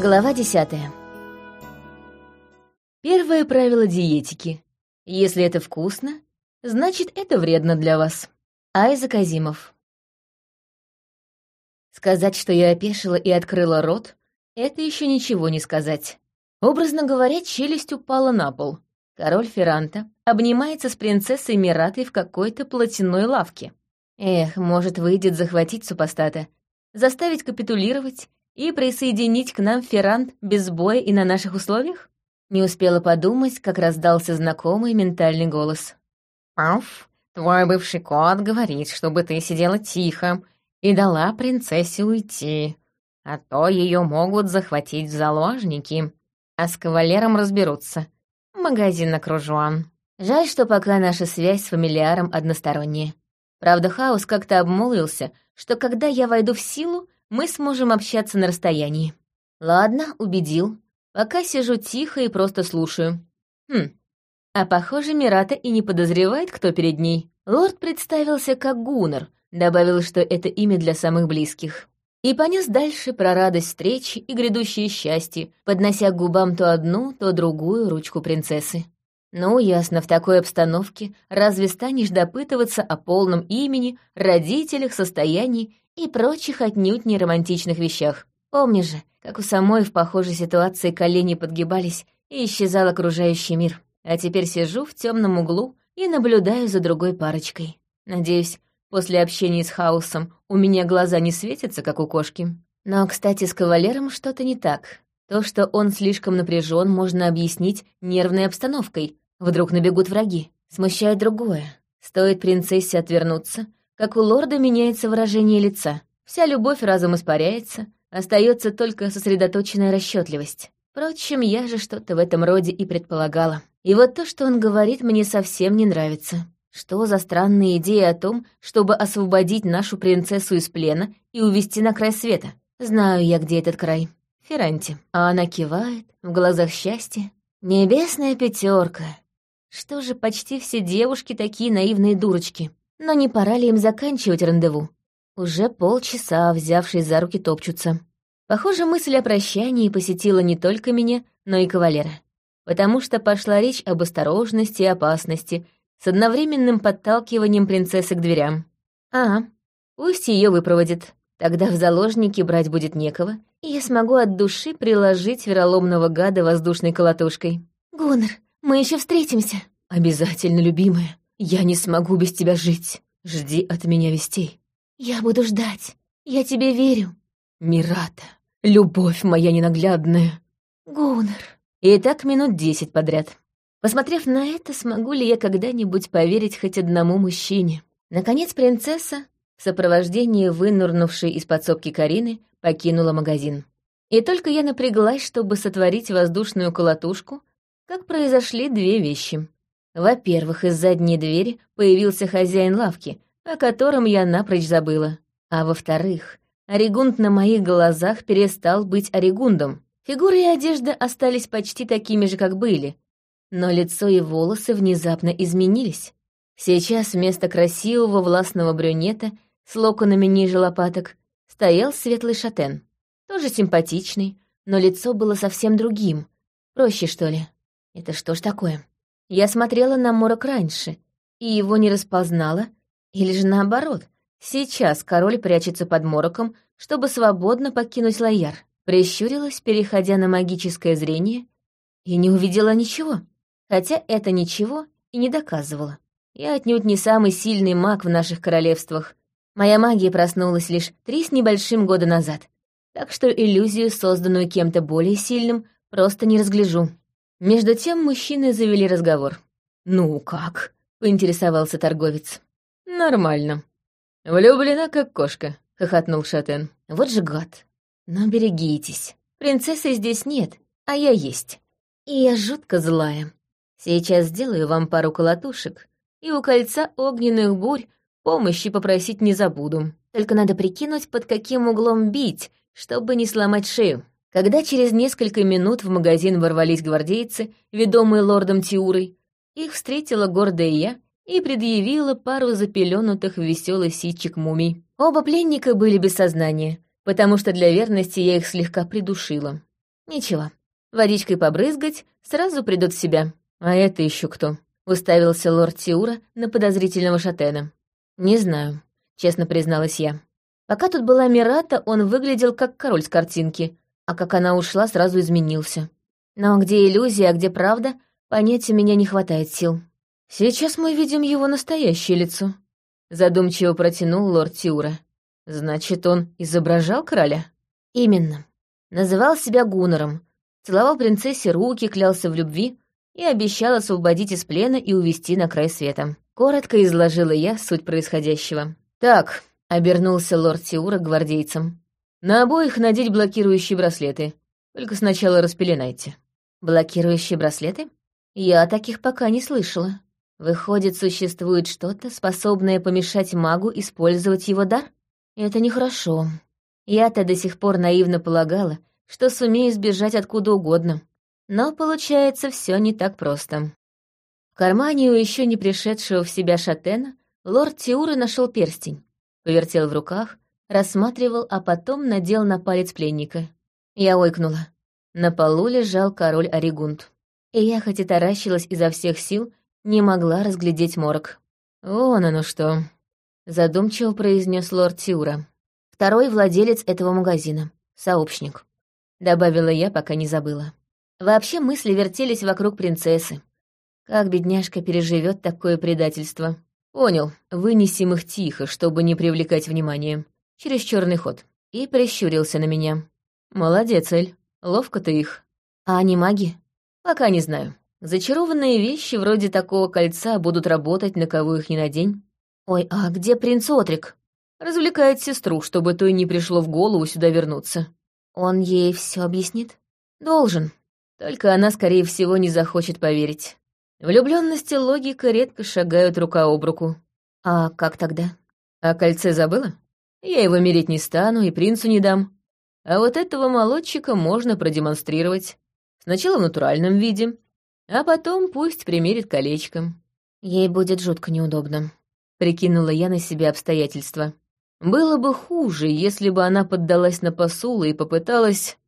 Глава десятая. Первое правило диетики. Если это вкусно, значит, это вредно для вас. Айзек Азимов. Сказать, что я опешила и открыла рот, это еще ничего не сказать. Образно говоря, челюсть упала на пол. Король Ферранта обнимается с принцессой Миратой в какой-то платяной лавке. Эх, может, выйдет захватить супостата, заставить капитулировать и присоединить к нам Феррант без боя и на наших условиях? Не успела подумать, как раздался знакомый ментальный голос. «Пауф, твой бывший кот говорит, чтобы ты сидела тихо и дала принцессе уйти, а то ее могут захватить в заложники, а с кавалером разберутся. Магазин окружен». Жаль, что пока наша связь с фамилиаром односторонняя. Правда, Хаус как-то обмолвился, что когда я войду в силу, мы сможем общаться на расстоянии. Ладно, убедил. Пока сижу тихо и просто слушаю. Хм, а похоже, Мирата и не подозревает, кто перед ней. Лорд представился как Гуннер, добавил, что это имя для самых близких. И понес дальше про радость встречи и грядущее счастье, поднося к губам то одну, то другую ручку принцессы. Ну, ясно, в такой обстановке разве станешь допытываться о полном имени, родителях, состоянии и прочих отнюдь не романтичных вещах? Помнишь же, как у самой в похожей ситуации колени подгибались и исчезал окружающий мир. А теперь сижу в темном углу и наблюдаю за другой парочкой. Надеюсь, после общения с хаосом у меня глаза не светятся, как у кошки. Но, кстати, с кавалером что-то не так. То, что он слишком напряжен, можно объяснить нервной обстановкой. Вдруг набегут враги. Смущает другое. Стоит принцессе отвернуться, как у лорда меняется выражение лица. Вся любовь разом испаряется, остается только сосредоточенная расчетливость. Впрочем, я же что-то в этом роде и предполагала. И вот то, что он говорит, мне совсем не нравится. Что за странная идея о том, чтобы освободить нашу принцессу из плена и увести на край света? Знаю я, где этот край. Ферранти. А она кивает, в глазах счастье. Небесная пятерка. Что же почти все девушки такие наивные дурочки? Но не пора ли им заканчивать рандеву? Уже полчаса, взявшись за руки, топчутся. Похоже, мысль о прощании посетила не только меня, но и кавалера потому что пошла речь об осторожности и опасности с одновременным подталкиванием принцессы к дверям. А, пусть ее выпроводит. Тогда в заложники брать будет некого, и я смогу от души приложить вероломного гада воздушной колотушкой. «Гуннер, мы еще встретимся!» «Обязательно, любимая. Я не смогу без тебя жить. Жди от меня вестей». «Я буду ждать. Я тебе верю». «Мирата, любовь моя ненаглядная». «Гуннер». И так минут десять подряд. Посмотрев на это, смогу ли я когда-нибудь поверить хоть одному мужчине? Наконец принцесса, в сопровождении вынурнувшей из подсобки Карины, покинула магазин. И только я напряглась, чтобы сотворить воздушную колотушку, как произошли две вещи. Во-первых, из задней двери появился хозяин лавки, о котором я напрочь забыла. А во-вторых, Оригунд на моих глазах перестал быть Оригундом. Фигура и одежда остались почти такими же, как были, но лицо и волосы внезапно изменились. Сейчас вместо красивого властного брюнета с локонами ниже лопаток стоял светлый шатен. Тоже симпатичный, но лицо было совсем другим. Проще, что ли? Это что ж такое? Я смотрела на морок раньше, и его не распознала, или же наоборот. Сейчас король прячется под мороком, чтобы свободно покинуть Лояр. Прищурилась, переходя на магическое зрение, и не увидела ничего. Хотя это ничего и не доказывало. Я отнюдь не самый сильный маг в наших королевствах. Моя магия проснулась лишь три с небольшим года назад, так что иллюзию, созданную кем-то более сильным, просто не разгляжу. Между тем мужчины завели разговор. «Ну как?» — поинтересовался торговец. «Нормально. Влюблена, как кошка», — хохотнул Шатен. «Вот же гад. Но берегитесь. Принцессы здесь нет, а я есть. И я жутко злая. Сейчас сделаю вам пару колотушек, и у кольца огненных бурь помощи попросить не забуду. Только надо прикинуть, под каким углом бить, чтобы не сломать шею. Когда через несколько минут в магазин ворвались гвардейцы, ведомые лордом Тиурой, их встретила гордая я и предъявила пару запеленутых в веселый ситчик мумий. Оба пленника были без сознания, потому что для верности я их слегка придушила. Ничего, водичкой побрызгать, сразу придут в себя. А это еще кто? Уставился лорд Тиура на подозрительного шатена. Не знаю, честно призналась я. Пока тут была Мирата, он выглядел как король с картинки, а как она ушла, сразу изменился. Но где иллюзия, а где правда, понять у меня не хватает сил. Сейчас мы видим его настоящее лицо. Задумчиво протянул лорд Тиура. Значит, он изображал короля? Именно. Называл себя Гуннером, целовал принцессе руки, клялся в любви и обещал освободить из плена и увести на край света. Коротко изложила я суть происходящего. «Так», — обернулся лорд Тиура к гвардейцам, — «на обоих надеть блокирующие браслеты. Только сначала распеленайте». «Блокирующие браслеты? Я таких пока не слышала. Выходит, существует что-то, способное помешать магу использовать его дар? Это нехорошо. Я-то до сих пор наивно полагала, что сумею сбежать откуда угодно. Но получается все не так просто. В кармане у еще не пришедшего в себя шатена лорд Тиура нашел перстень, повертел в руках, рассматривал, а потом надел на палец пленника. Я ойкнула. На полу лежал король Оригунд. И я хоть и таращилась изо всех сил, не могла разглядеть морок. «Вон оно что», — задумчиво произнес лорд Тиура. «Второй владелец этого магазина, сообщник», — добавила я, пока не забыла. Вообще мысли вертелись вокруг принцессы. Как бедняжка переживет такое предательство? Понял, вынесем их тихо, чтобы не привлекать внимания. Через черный ход. И прищурился на меня. Молодец, Эль. Ловко ты их. А они маги? Пока не знаю. Зачарованные вещи вроде такого кольца будут работать, на кого их не надень. Ой, а где принц Отрик? Развлекает сестру, чтобы той не пришло в голову сюда вернуться. Он ей все объяснит? Должен. Только она, скорее всего, не захочет поверить. Влюбленности логика редко шагают рука об руку. А как тогда? А кольце забыла? Я его мерить не стану и принцу не дам. А вот этого молодчика можно продемонстрировать. Сначала в натуральном виде, а потом пусть примерит колечко. Ей будет жутко неудобно. Прикинула я на себя обстоятельства. Было бы хуже, если бы она поддалась на посулы и попыталась...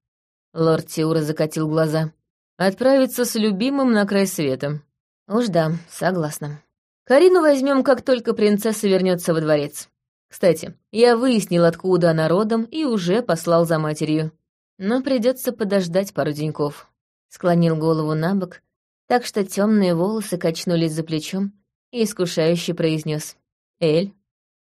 Лорд Тиура закатил глаза. Отправиться с любимым на край света. Уж да, согласна. Карину возьмем, как только принцесса вернется во дворец. Кстати, я выяснил, откуда она родом, и уже послал за матерью. Но придется подождать пару деньков. Склонил голову на бок, так что темные волосы качнулись за плечом и искушающе произнес: «Эль,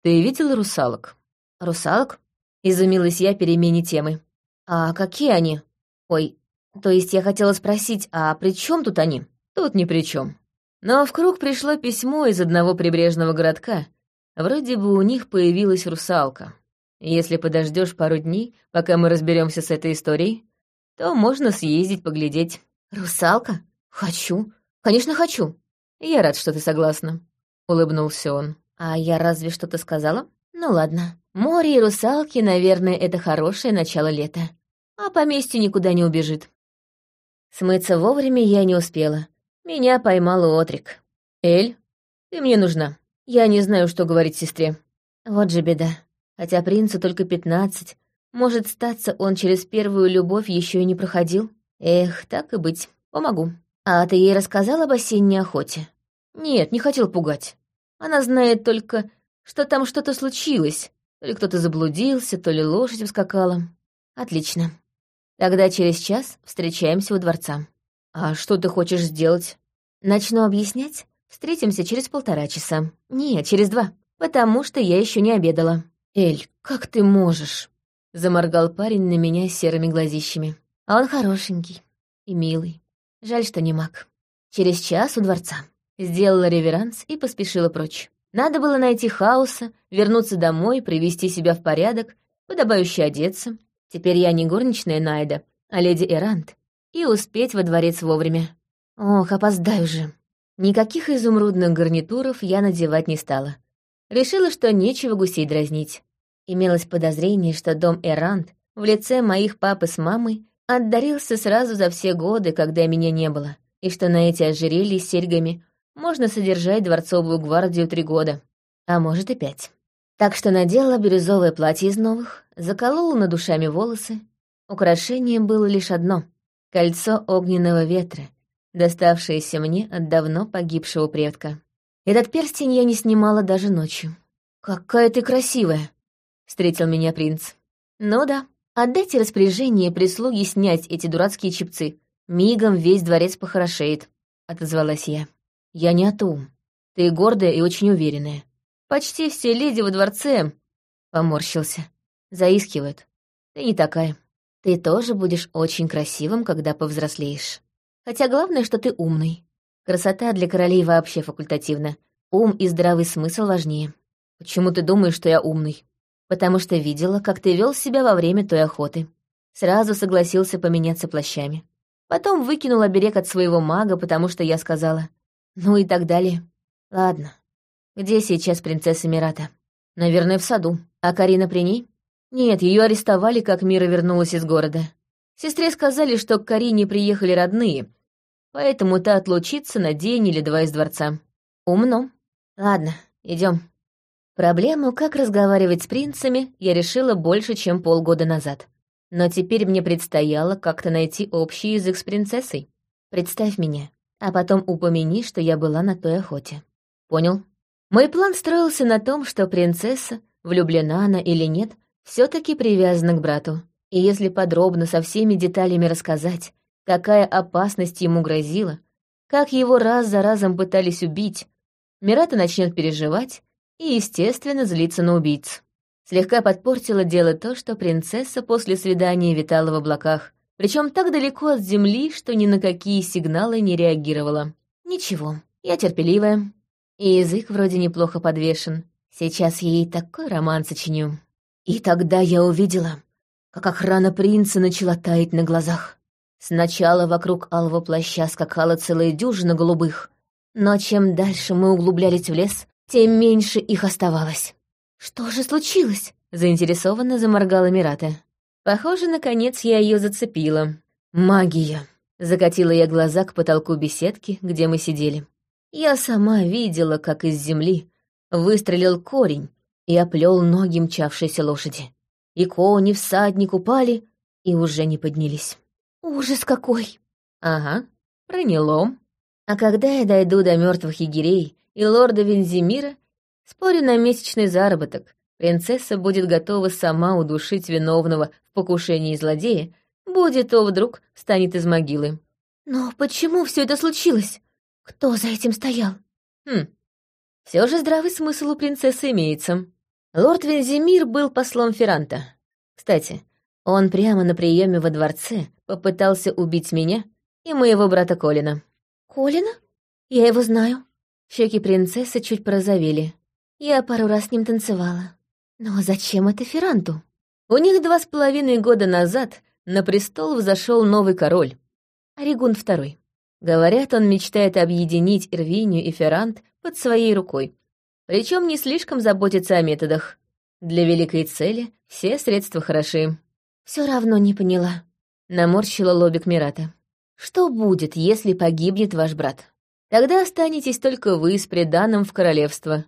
ты видела русалок?» «Русалок?» — изумилась я перемене темы. «А какие они? Ой, то есть я хотела спросить, а при чем тут они?» «Тут ни при чем. Но в круг пришло письмо из одного прибрежного городка. Вроде бы у них появилась русалка. Если подождешь пару дней, пока мы разберемся с этой историей, то можно съездить поглядеть». «Русалка?» «Хочу. Конечно, хочу. Я рад, что ты согласна», — улыбнулся он. «А я разве что-то сказала? Ну ладно. Море и русалки, наверное, это хорошее начало лета. А поместье никуда не убежит». Смыться вовремя я не успела. Меня поймал Отрик. «Эль, ты мне нужна. Я не знаю, что говорить сестре». Вот же беда. Хотя принцу только пятнадцать. Может, статься он через первую любовь еще и не проходил? Эх, так и быть. Помогу. «А ты ей рассказал об осенней охоте?» «Нет, не хотел пугать. Она знает только, что там что-то случилось. То ли кто-то заблудился, то ли лошадь ускакала». «Отлично. Тогда через час встречаемся у дворца». «А что ты хочешь сделать?» «Начну объяснять. Встретимся через полтора часа. Нет, через два, потому что я еще не обедала». «Эль, как ты можешь?» — заморгал парень на меня серыми глазищами. «А он хорошенький и милый. Жаль, что не маг. Через час у дворца. Сделала реверанс и поспешила прочь. Надо было найти хаоса, вернуться домой, привести себя в порядок, подобающе одеться. Теперь я не горничная Найда, а леди Эрант. И успеть во дворец вовремя. Ох, опоздаю же. Никаких изумрудных гарнитуров я надевать не стала. Решила, что нечего гусей дразнить. Имелось подозрение, что дом Эрант в лице моих папы с мамой отдарился сразу за все годы, когда меня не было, и что на эти ожерелья с серьгами можно содержать дворцовую гвардию три года, а может и пять. Так что надела бирюзовое платье из новых, заколола над душами волосы. Украшением было лишь одно Кольцо огненного ветра, доставшееся мне от давно погибшего предка. Этот перстень я не снимала даже ночью. «Какая ты красивая!» — встретил меня принц. «Ну да, отдайте распоряжение прислуги снять эти дурацкие чипцы. Мигом весь дворец похорошеет», — отозвалась я. «Я не том. Ты гордая и очень уверенная. Почти все леди во дворце...» — поморщился. «Заискивают. Ты не такая. Ты тоже будешь очень красивым, когда повзрослеешь. Хотя главное, что ты умный. Красота для королей вообще факультативна. Ум и здравый смысл важнее. Почему ты думаешь, что я умный? Потому что видела, как ты вел себя во время той охоты. Сразу согласился поменяться плащами. Потом выкинул оберег от своего мага, потому что я сказала. Ну и так далее. Ладно. Где сейчас принцесса Мирата? Наверное, в саду. А Карина при ней? Нет, ее арестовали, как Мира вернулась из города. Сестре сказали, что к Карине приехали родные, поэтому та отлучится на день или два из дворца. Умно. Ладно, идем. Проблему, как разговаривать с принцами, я решила больше, чем полгода назад. Но теперь мне предстояло как-то найти общий язык с принцессой. Представь меня, а потом упомяни, что я была на той охоте. Понял? Мой план строился на том, что принцесса, влюблена она или нет, все таки привязана к брату. И если подробно со всеми деталями рассказать, какая опасность ему грозила, как его раз за разом пытались убить, Мирата начнет переживать и, естественно, злиться на убийц. Слегка подпортило дело то, что принцесса после свидания витала в облаках, причем так далеко от земли, что ни на какие сигналы не реагировала. Ничего, я терпеливая, и язык вроде неплохо подвешен. Сейчас ей такой роман сочиню. И тогда я увидела, как охрана принца начала таять на глазах. Сначала вокруг алого плаща скакала целая дюжина голубых, но чем дальше мы углублялись в лес, тем меньше их оставалось. «Что же случилось?» — заинтересованно заморгала Мирата. Похоже, наконец я ее зацепила. «Магия!» — закатила я глаза к потолку беседки, где мы сидели. Я сама видела, как из земли выстрелил корень, и оплел ноги мчавшейся лошади. И кони, всадник упали и уже не поднялись. «Ужас какой!» «Ага, проняло. А когда я дойду до мертвых егерей и лорда Вензимира, спорю на месячный заработок, принцесса будет готова сама удушить виновного в покушении злодея, будет то вдруг станет из могилы. Но почему все это случилось? Кто за этим стоял? Хм, все же здравый смысл у принцессы имеется. Лорд Вензимир был послом Ферранта. Кстати, он прямо на приеме во дворце попытался убить меня и моего брата Колина. «Колина? Я его знаю». Щеки принцессы чуть порозовели. Я пару раз с ним танцевала. Но зачем это Ферранту? У них два с половиной года назад на престол взошел новый король, Оригун II. Говорят, он мечтает объединить Ирвинию и Феррант под своей рукой. Причем не слишком заботится о методах. Для великой цели все средства хороши. Все равно не поняла. Наморщила лобик Мирата. Что будет, если погибнет ваш брат? Тогда останетесь только вы с преданным в королевство.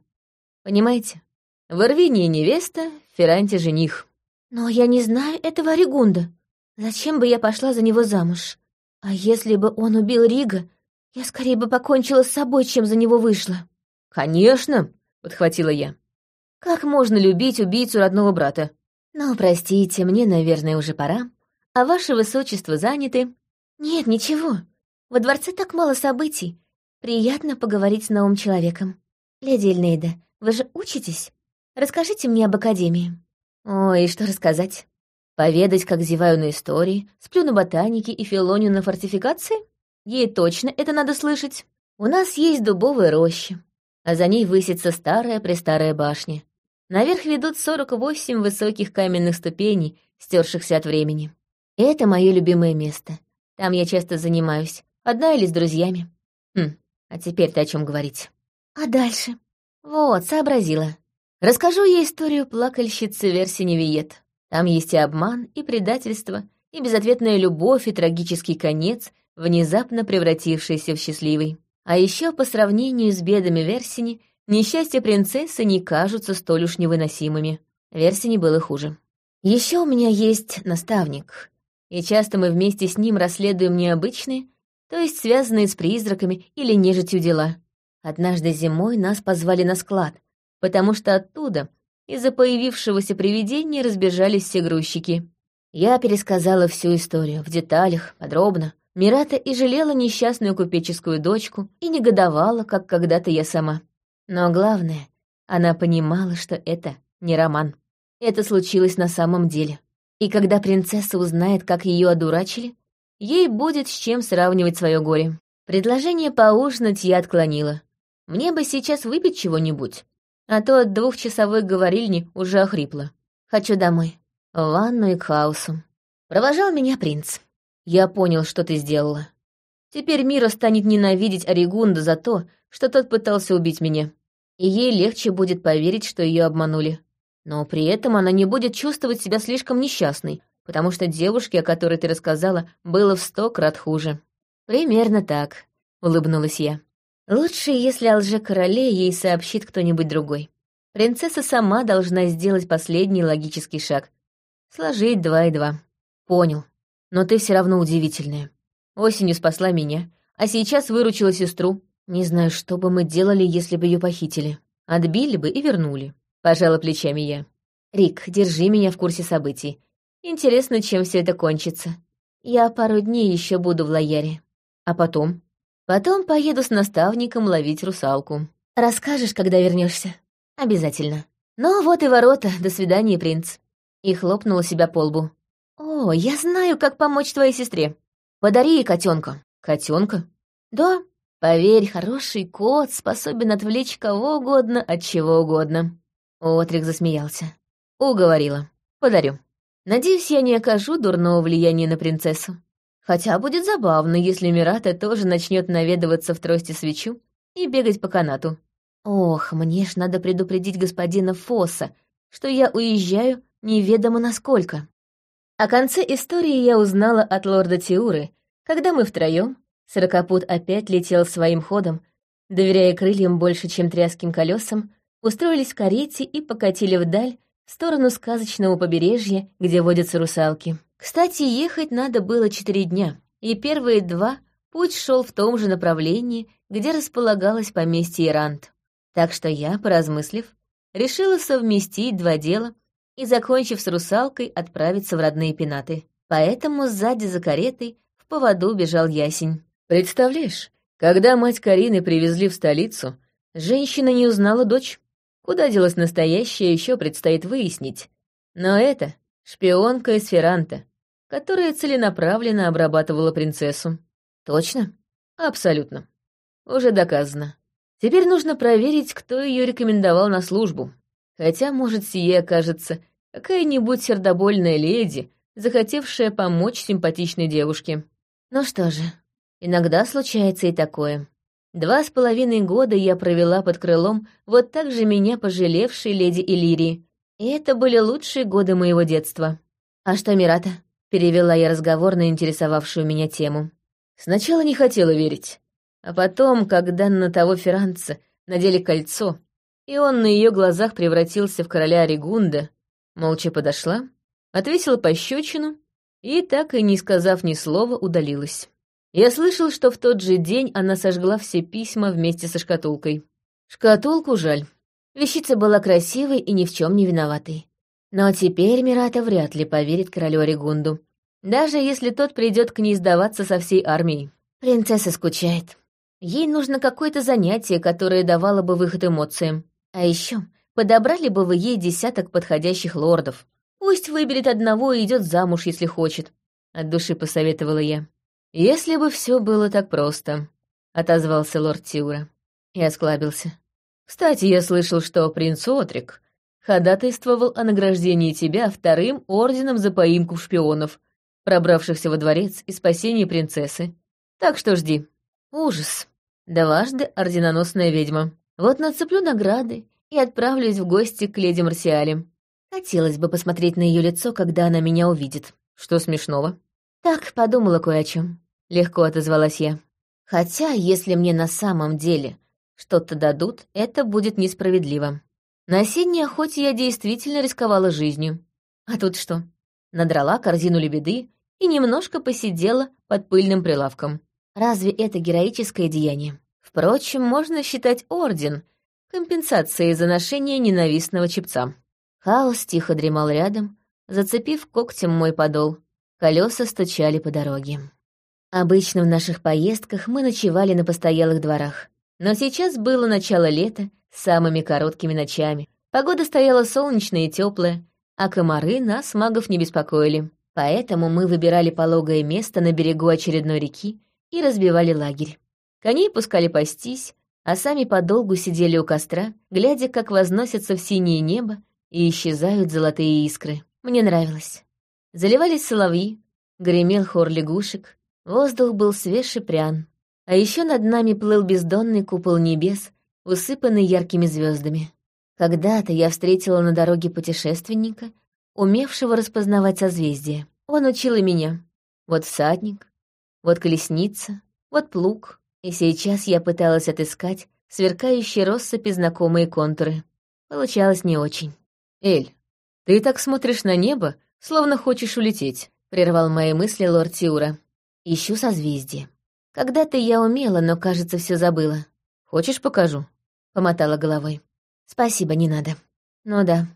Понимаете? В Ирвинии невеста, в Ферранте жених. Но я не знаю этого Оригунда. Зачем бы я пошла за него замуж? А если бы он убил Рига, я скорее бы покончила с собой, чем за него вышла. «Конечно!» — подхватила я. «Как можно любить убийцу родного брата?» «Ну, простите, мне, наверное, уже пора. А ваше высочество заняты?» «Нет, ничего. Во дворце так мало событий. Приятно поговорить с новым человеком. Леди Эльнейда, вы же учитесь? Расскажите мне об Академии». «Ой, что рассказать? Поведать, как зеваю на истории, сплю на ботанике и филоню на фортификации? Ей точно это надо слышать. У нас есть дубовая роща, а за ней высится старая-престарая башня. Наверх ведут 48 высоких каменных ступеней, стершихся от времени. Это мое любимое место. Там я часто занимаюсь, одна или с друзьями. Хм, а теперь-то о чем говорить? А дальше? Вот, сообразила. Расскажу ей историю плакальщицы Версини Виет. Там есть и обман, и предательство, и безответная любовь, и трагический конец, внезапно превратившийся в счастливый. А еще по сравнению с бедами Версини, несчастья принцессы не кажутся столь уж невыносимыми. Версини было хуже. Еще у меня есть наставник. и часто мы вместе с ним расследуем необычные, то есть связанные с призраками или нежитью дела. Однажды зимой нас позвали на склад, потому что оттуда из-за появившегося привидения разбежались все грузчики. Я пересказала всю историю в деталях, подробно. Мирата и жалела несчастную купеческую дочку и негодовала, как когда-то я сама. Но главное, она понимала, что это не роман. Это случилось на самом деле. И когда принцесса узнает, как ее одурачили, ей будет с чем сравнивать свое горе. Предложение поужинать я отклонила. Мне бы сейчас выпить чего-нибудь, а то от двухчасовой говорильни уже охрипла. Хочу домой, в ванну и к хаосу. Провожал меня принц. Я понял, что ты сделала. Теперь Мира станет ненавидеть Оригунда за то, что тот пытался убить меня. И ей легче будет поверить, что ее обманули. Но при этом она не будет чувствовать себя слишком несчастной, потому что девушке, о которой ты рассказала, было в сто крат хуже. Примерно так, улыбнулась я. Лучше, если о лже-короле ей сообщит кто-нибудь другой. Принцесса сама должна сделать последний логический шаг. Сложить два и два. Понял. Но ты все равно удивительная. Осенью спасла меня, а сейчас выручила сестру. Не знаю, что бы мы делали, если бы ее похитили. Отбили бы и вернули. Пожала плечами я. Рик, держи меня в курсе событий. Интересно, чем все это кончится. Я пару дней еще буду в Лояре. А потом? Потом поеду с наставником ловить русалку. Расскажешь, когда вернешься? Обязательно. Ну вот и ворота. До свидания, принц. И хлопнула себя по лбу. Я знаю, как помочь твоей сестре. Подари ей котенка. Котенка? Да. Поверь, хороший кот способен отвлечь кого угодно от чего угодно. Отрик засмеялся. Уговорила. Подарю. Надеюсь, я не окажу дурного влияния на принцессу. Хотя будет забавно, если Мирата тоже начнет наведываться в трости свечу и бегать по канату. Ох, мне ж надо предупредить господина Фосса, что я уезжаю неведомо насколько. О конце истории я узнала от лорда Тиуры, когда мы втроем, сорокопут опять летел своим ходом, доверяя крыльям больше, чем тряским колесам, устроились в карете и покатили вдаль в сторону сказочного побережья, где водятся русалки. Кстати, ехать надо было четыре дня, и первые два путь шел в том же направлении, где располагалось поместье Ирант. Так что я, поразмыслив, решила совместить два дела и, закончив с русалкой, отправиться в родные пенаты. Поэтому сзади за каретой в поводу бежал ясень. Представляешь, когда мать Карины привезли в столицу, женщина не узнала дочь. Куда делась настоящая, еще предстоит выяснить. Но это шпионка из Ферранта, которая целенаправленно обрабатывала принцессу. Точно? Абсолютно. Уже доказано. Теперь нужно проверить, кто ее рекомендовал на службу. Хотя, может, сие окажется какая-нибудь сердобольная леди, захотевшая помочь симпатичной девушке. Ну что же, иногда случается и такое. Два с половиной года я провела под крылом вот так же меня пожалевшей леди Иллирии. И это были лучшие годы моего детства. А что, Мирата? Перевела я разговор на интересовавшую меня тему. Сначала не хотела верить. А потом, когда на того Ферранца надели кольцо, и он на ее глазах превратился в короля Оригунда, молча подошла, отвесила пощечину и, так и не сказав ни слова, удалилась. Я слышал, что в тот же день она сожгла все письма вместе со шкатулкой. Шкатулку жаль. Вещица была красивой и ни в чем не виноватой. Но теперь Мирата вряд ли поверит королю Оригунду, даже если тот придет к ней сдаваться со всей армией. Принцесса скучает. Ей нужно какое-то занятие, которое давало бы выход эмоциям. А еще подобрали бы вы ей десяток подходящих лордов. Пусть выберет одного и идет замуж, если хочет. От души посоветовала я. Если бы все было так просто, отозвался лорд Тиура и осклабился. Кстати, я слышал, что принц Отрик ходатайствовал о награждении тебя вторым орденом за поимку шпионов, пробравшихся во дворец и спасении принцессы. Так что жди. Ужас. Дважды орденоносная ведьма. Вот нацеплю награды и отправлюсь в гости к леди Марсиале. Хотелось бы посмотреть на ее лицо, когда она меня увидит. Что смешного? Так, подумала кое о чем. Легко отозвалась я. Хотя, если мне на самом деле что-то дадут, это будет несправедливо. На осенней охоте я действительно рисковала жизнью. А тут что? Надрала корзину лебеды и немножко посидела под пыльным прилавком. Разве это героическое деяние? Впрочем, можно считать орден компенсацией за ношение ненавистного чепца. Хаос тихо дремал рядом, зацепив когтем мой подол. Колеса стучали по дороге. Обычно в наших поездках мы ночевали на постоялых дворах. Но сейчас было начало лета с самыми короткими ночами. Погода стояла солнечная и теплая, а комары нас, магов, не беспокоили. Поэтому мы выбирали пологое место на берегу очередной реки и разбивали лагерь. Коней пускали пастись, а сами подолгу сидели у костра, глядя, как возносятся в синее небо и исчезают золотые искры. Мне нравилось. Заливались соловьи, гремел хор лягушек, воздух был свеж и прян. А еще над нами плыл бездонный купол небес, усыпанный яркими звездами. Когда-то я встретила на дороге путешественника, умевшего распознавать созвездия. Он учил и меня. Вот всадник, вот колесница, вот плуг. И сейчас я пыталась отыскать сверкающие россыпи знакомые контуры. Получалось не очень. «Эль, ты так смотришь на небо, словно хочешь улететь», — прервал мои мысли лорд Тиура. «Ищу созвездие. Когда-то я умела, но, кажется, все забыла. Хочешь, покажу?» — помотала головой. «Спасибо, не надо. Ну да,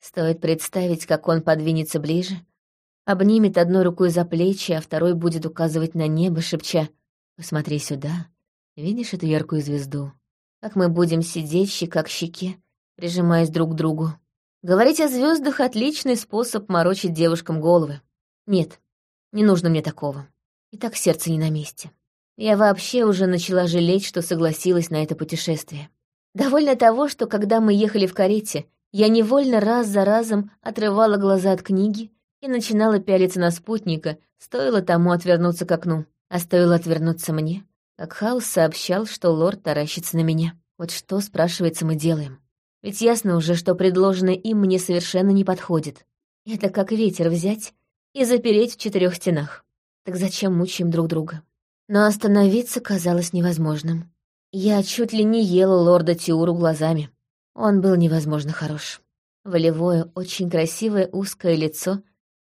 стоит представить, как он подвинется ближе, обнимет одной рукой за плечи, а второй будет указывать на небо, шепча «Посмотри сюда, видишь эту яркую звезду? Как мы будем сидеть щека к щеке, прижимаясь друг к другу. Говорить о звездах отличный способ морочить девушкам головы. Нет, не нужно мне такого. И так сердце не на месте. Я вообще уже начала жалеть, что согласилась на это путешествие. Довольно того, что когда мы ехали в карете, я невольно раз за разом отрывала глаза от книги и начинала пялиться на спутника, стоило тому отвернуться к окну. А стоило отвернуться мне, как Хаус сообщал, что лорд таращится на меня. Вот что, спрашивается, мы делаем? Ведь ясно уже, что предложенное им мне совершенно не подходит. Это как ветер взять и запереть в четырех стенах. Так зачем мучаем друг друга? Но остановиться казалось невозможным. Я чуть ли не ела лорда Тиуру глазами. Он был невозможно хорош. Волевое, очень красивое узкое лицо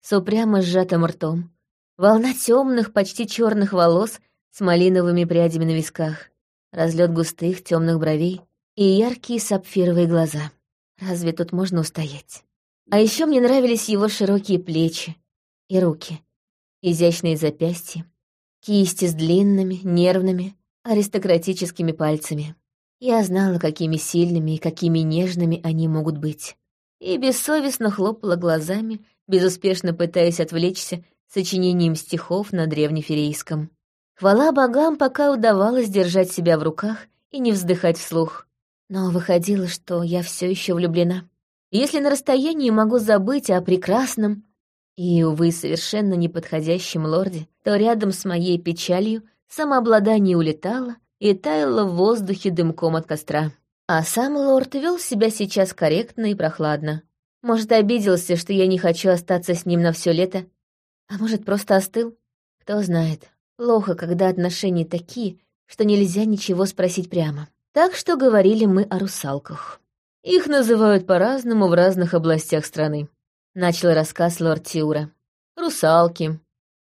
с упрямо сжатым ртом, волна темных, почти черных волос с малиновыми прядями на висках, разлет густых темных бровей, и яркие сапфировые глаза. Разве тут можно устоять? А еще мне нравились его широкие плечи и руки, изящные запястья, кисти с длинными, нервными, аристократическими пальцами. Я знала, какими сильными и какими нежными они могут быть. И бессовестно хлопала глазами, безуспешно пытаясь отвлечься сочинением стихов на древнеферейском. Хвала богам, пока удавалось держать себя в руках и не вздыхать вслух. Но выходило, что я все еще влюблена. Если на расстоянии могу забыть о прекрасном и, увы, совершенно неподходящем лорде, то рядом с моей печалью самообладание улетало и таяло в воздухе дымком от костра. А сам лорд вел себя сейчас корректно и прохладно. Может, обиделся, что я не хочу остаться с ним на все лето, а может, просто остыл? Кто знает. Плохо, когда отношения такие, что нельзя ничего спросить прямо. Так что говорили мы о русалках. Их называют по-разному в разных областях страны. Начал рассказ лорд Тиура. Русалки,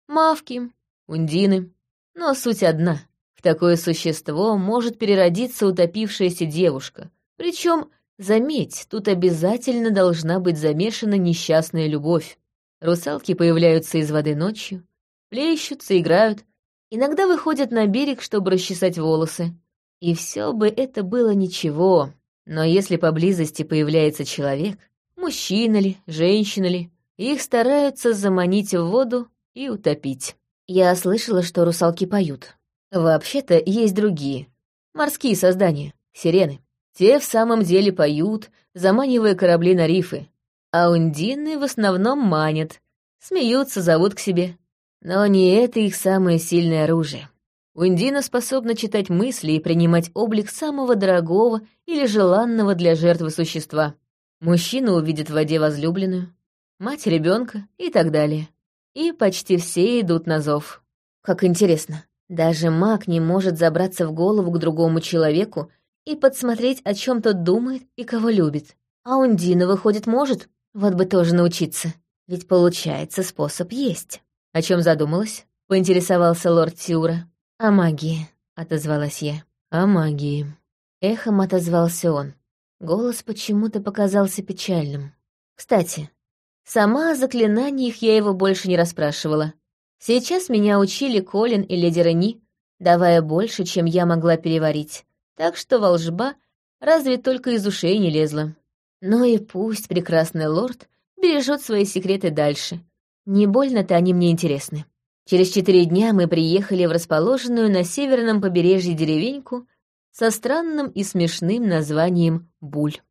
мавки, ундины. Но суть одна. В такое существо может переродиться утопившаяся девушка. Причем, заметь, тут обязательно должна быть замешана несчастная любовь. Русалки появляются из воды ночью, плещутся, играют, иногда выходят на берег, чтобы расчесать волосы, и все бы это было ничего, но если поблизости появляется человек, мужчина ли, женщина ли, их стараются заманить в воду и утопить. Я слышала, что русалки поют. Вообще-то есть другие, морские создания, сирены. Те в самом деле поют, заманивая корабли на рифы, а ундины в основном манят, смеются, зовут к себе. Но не это их самое сильное оружие. Уиндина способна читать мысли и принимать облик самого дорогого или желанного для жертвы существа. Мужчина увидит в воде возлюбленную, мать ребенка и так далее. И почти все идут на зов. Как интересно, даже маг не может забраться в голову к другому человеку и подсмотреть, о чем тот думает и кого любит. А Ундина, выходит, может? Вот бы тоже научиться. Ведь получается, способ есть. «О чем задумалась?» — поинтересовался лорд Тиура. «О магии», — отозвалась я. «О магии». Эхом отозвался он. Голос почему-то показался печальным. Кстати, сама о заклинаниях я его больше не расспрашивала. Сейчас меня учили Колин и леди Рени, давая больше, чем я могла переварить, так что волжба разве только из ушей не лезла. Но и пусть прекрасный лорд бережет свои секреты дальше. Не больно-то они мне интересны. Через четыре дня мы приехали в расположенную на северном побережье деревеньку со странным и смешным названием Буль.